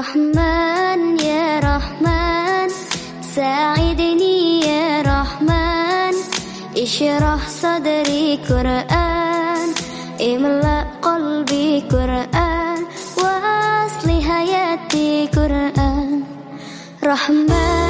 رحمن يا رحمن. ساعدني يا رحمن. اشرح صدري قرآن. املأ قلبي قرآن. وأصل حياتي قرآن. رحمن.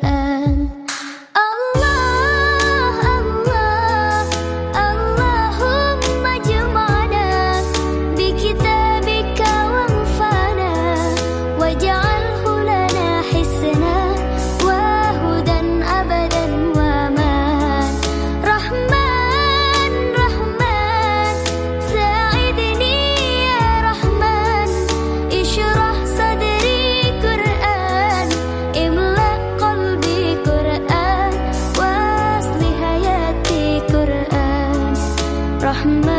forever. 好？